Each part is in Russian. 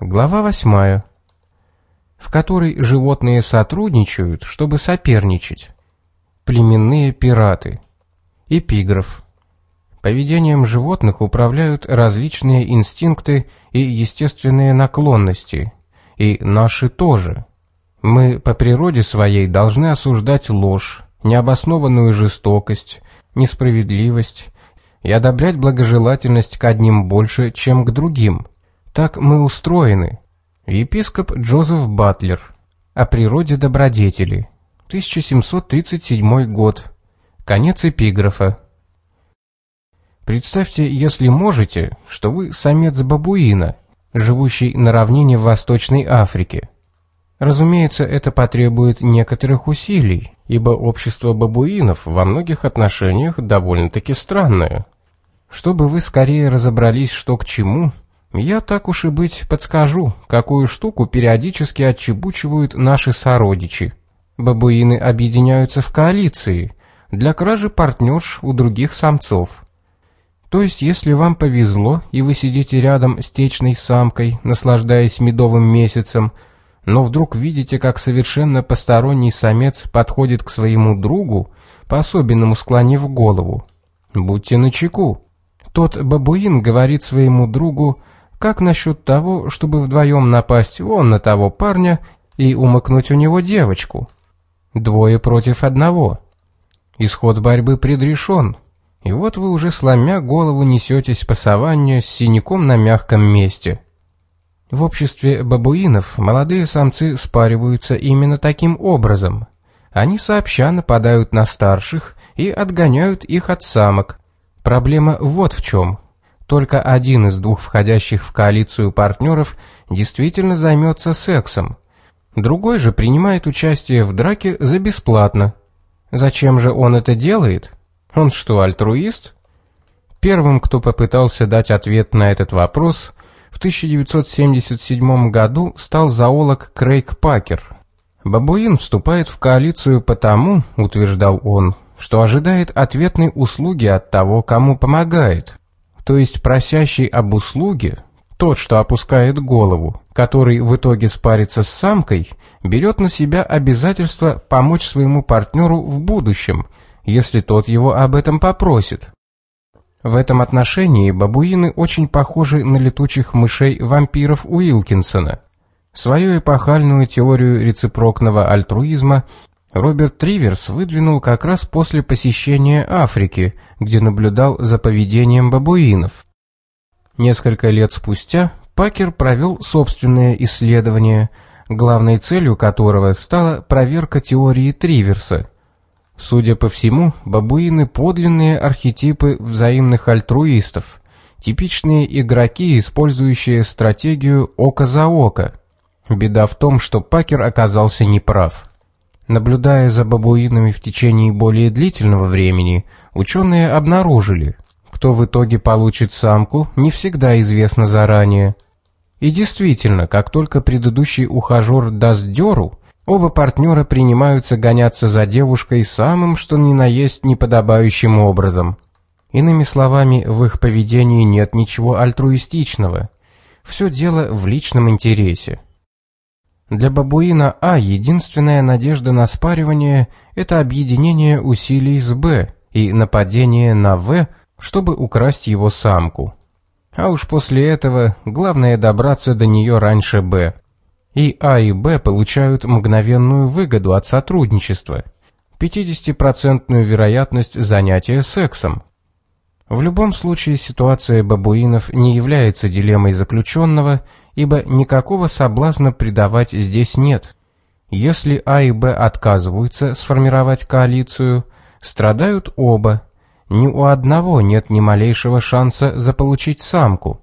Глава 8. В которой животные сотрудничают, чтобы соперничать. Племенные пираты. Эпиграф. Поведением животных управляют различные инстинкты и естественные наклонности. И наши тоже. Мы по природе своей должны осуждать ложь, необоснованную жестокость, несправедливость и одобрять благожелательность к одним больше, чем к другим – так мы устроены. Епископ Джозеф Батлер. О природе добродетели. 1737 год. Конец эпиграфа. Представьте, если можете, что вы самец бабуина, живущий на равнине в Восточной Африке. Разумеется, это потребует некоторых усилий, ибо общество бабуинов во многих отношениях довольно-таки странное. Чтобы вы скорее разобрались, что к чему – я так уж и быть подскажу, какую штуку периодически отчебучивают наши сородичи. Бабуины объединяются в коалиции для кражи партнерш у других самцов. То есть, если вам повезло, и вы сидите рядом с течной самкой, наслаждаясь медовым месяцем, но вдруг видите, как совершенно посторонний самец подходит к своему другу, по-особенному склонив голову. Будьте начеку. Тот бабуин говорит своему другу как насчет того, чтобы вдвоем напасть вон на того парня и умыкнуть у него девочку? Двое против одного. Исход борьбы предрешен. И вот вы уже сломя голову несетесь по саванне с синяком на мягком месте. В обществе бабуинов молодые самцы спариваются именно таким образом. Они сообща нападают на старших и отгоняют их от самок. Проблема вот в чем. Только один из двух входящих в коалицию партнеров действительно займется сексом. Другой же принимает участие в драке за бесплатно. Зачем же он это делает? Он что, альтруист? Первым, кто попытался дать ответ на этот вопрос, в 1977 году стал зоолог Крейг Пакер. Бабуин вступает в коалицию потому, утверждал он, что ожидает ответной услуги от того, кому помогает то есть просящий об услуге, тот, что опускает голову, который в итоге спарится с самкой, берет на себя обязательство помочь своему партнеру в будущем, если тот его об этом попросит. В этом отношении бабуины очень похожи на летучих мышей-вампиров Уилкинсона. Свою эпохальную теорию рецепрокного альтруизма Роберт Триверс выдвинул как раз после посещения Африки, где наблюдал за поведением бабуинов. Несколько лет спустя Пакер провел собственное исследование, главной целью которого стала проверка теории Триверса. Судя по всему, бабуины – подлинные архетипы взаимных альтруистов, типичные игроки, использующие стратегию «око за око». Беда в том, что Пакер оказался неправ. Наблюдая за бабуинами в течение более длительного времени, ученые обнаружили, кто в итоге получит самку, не всегда известно заранее. И действительно, как только предыдущий ухажер даст дёру, оба партнера принимаются гоняться за девушкой самым что ни на есть неподобающим образом. Иными словами, в их поведении нет ничего альтруистичного. Все дело в личном интересе. Для бабуина А единственная надежда на спаривание – это объединение усилий с Б и нападение на В, чтобы украсть его самку. А уж после этого главное добраться до нее раньше Б. И А и Б получают мгновенную выгоду от сотрудничества – 50% вероятность занятия сексом. В любом случае ситуация бабуинов не является дилеммой заключенного – ибо никакого соблазна предавать здесь нет. Если А и Б отказываются сформировать коалицию, страдают оба. Ни у одного нет ни малейшего шанса заполучить самку.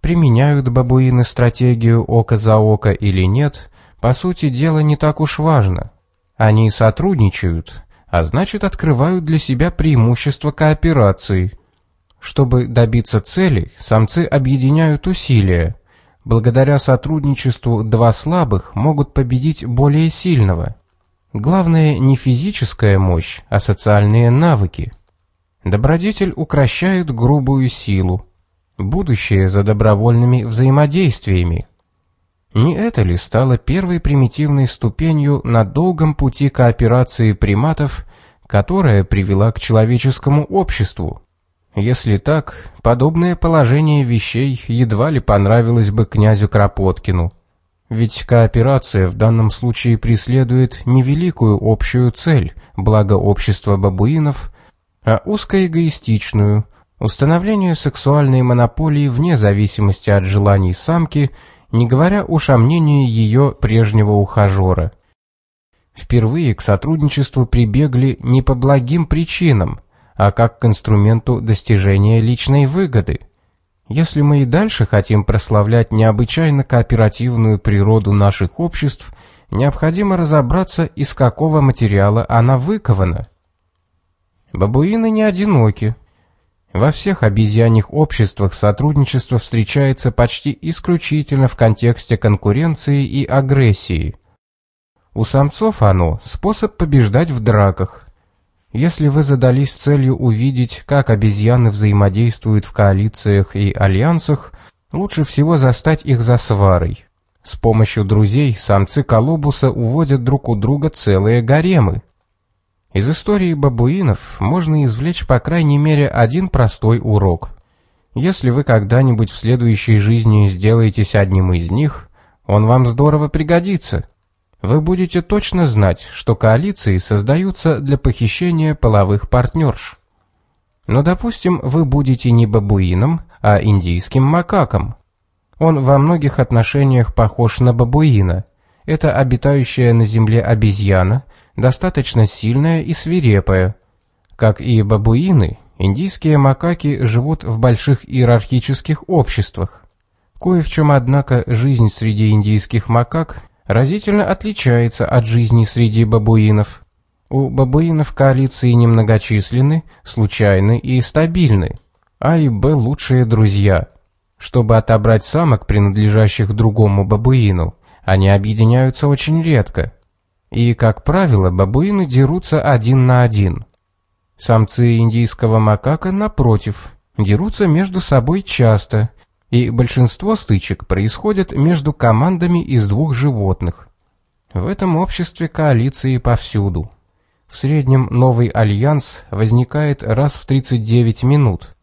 Применяют бабуины стратегию око за око или нет, по сути дела не так уж важно. Они сотрудничают, а значит открывают для себя преимущество кооперации. Чтобы добиться цели, самцы объединяют усилия – Благодаря сотрудничеству два слабых могут победить более сильного. Главное не физическая мощь, а социальные навыки. Добродетель укращает грубую силу. Будущее за добровольными взаимодействиями. Не это ли стало первой примитивной ступенью на долгом пути кооперации приматов, которая привела к человеческому обществу? Если так, подобное положение вещей едва ли понравилось бы князю Кропоткину. Ведь кооперация в данном случае преследует не великую общую цель, благо общества бабуинов, а узкоэгоистичную, установление сексуальной монополии вне зависимости от желаний самки, не говоря уж о мнении ее прежнего ухажера. Впервые к сотрудничеству прибегли не по благим причинам, а как к инструменту достижения личной выгоды – если мы и дальше хотим прославлять необычайно кооперативную природу наших обществ, необходимо разобраться, из какого материала она выкована. Бабуины не одиноки. Во всех обезьяньих обществах сотрудничество встречается почти исключительно в контексте конкуренции и агрессии. У самцов оно – способ побеждать в драках, если вы задались целью увидеть, как обезьяны взаимодействуют в коалициях и альянсах, лучше всего застать их за сварой. С помощью друзей самцы колобуса уводят друг у друга целые гаремы. Из истории бабуинов можно извлечь по крайней мере один простой урок. Если вы когда-нибудь в следующей жизни сделаетесь одним из них, он вам здорово пригодится вы будете точно знать, что коалиции создаются для похищения половых партнерш. Но, допустим, вы будете не бабуином, а индийским макаком. Он во многих отношениях похож на бабуина. Это обитающая на земле обезьяна, достаточно сильная и свирепая. Как и бабуины, индийские макаки живут в больших иерархических обществах. Кое в чем, однако, жизнь среди индийских макак разительно отличается от жизни среди бабуинов. У бабуинов коалиции немногочисленны, случайны и стабильны. А и Б лучшие друзья. Чтобы отобрать самок, принадлежащих другому бабуину, они объединяются очень редко. И, как правило, бабуины дерутся один на один. Самцы индийского макака, напротив, дерутся между собой часто и большинство стычек происходят между командами из двух животных. В этом обществе коалиции повсюду. В среднем новый альянс возникает раз в 39 минут.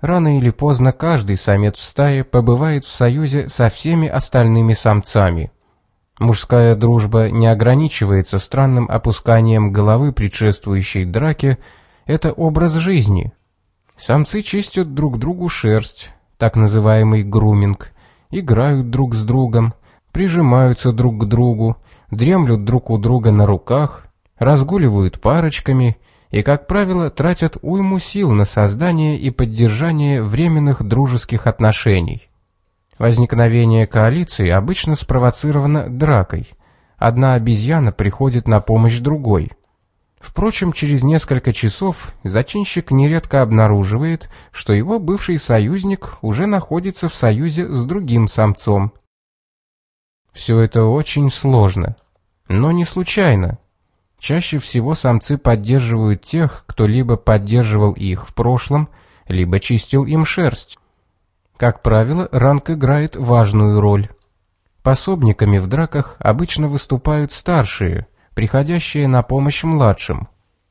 Рано или поздно каждый самец в стае побывает в союзе со всеми остальными самцами. Мужская дружба не ограничивается странным опусканием головы предшествующей драке, это образ жизни. Самцы чистят друг другу шерсть, так называемый груминг, играют друг с другом, прижимаются друг к другу, дремлют друг у друга на руках, разгуливают парочками и, как правило, тратят уйму сил на создание и поддержание временных дружеских отношений. Возникновение коалиции обычно спровоцировано дракой. Одна обезьяна приходит на помощь другой – Впрочем, через несколько часов зачинщик нередко обнаруживает, что его бывший союзник уже находится в союзе с другим самцом. Все это очень сложно, но не случайно. Чаще всего самцы поддерживают тех, кто либо поддерживал их в прошлом, либо чистил им шерсть. Как правило, ранг играет важную роль. Пособниками в драках обычно выступают старшие – приходящие на помощь младшим.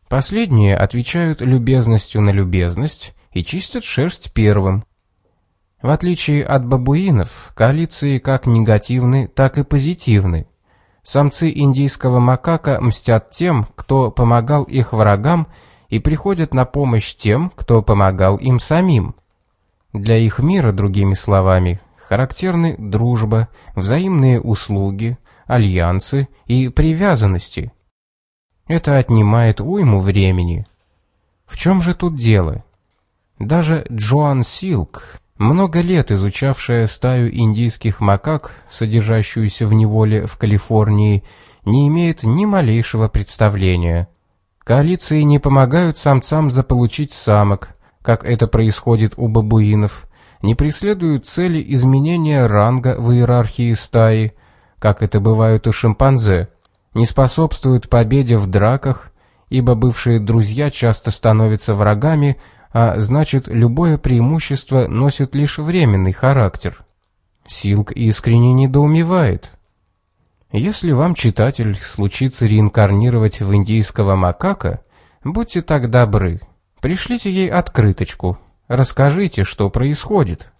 Последние отвечают любезностью на любезность и чистят шерсть первым. В отличие от бабуинов, коалиции как негативны, так и позитивны. Самцы индийского макака мстят тем, кто помогал их врагам, и приходят на помощь тем, кто помогал им самим. Для их мира, другими словами, характерны дружба, взаимные услуги, альянсы и привязанности. Это отнимает уйму времени. В чем же тут дело? Даже Джоан Силк, много лет изучавшая стаю индийских макак, содержащуюся в неволе в Калифорнии, не имеет ни малейшего представления. Коалиции не помогают самцам заполучить самок, как это происходит у бабуинов, не преследуют цели изменения ранга в иерархии стаи, как это бывает у шимпанзе, не способствуют победе в драках, ибо бывшие друзья часто становятся врагами, а значит, любое преимущество носит лишь временный характер. Силк искренне недоумевает. Если вам, читатель, случится реинкарнировать в индийского макака, будьте так добры, пришлите ей открыточку, расскажите, что происходит.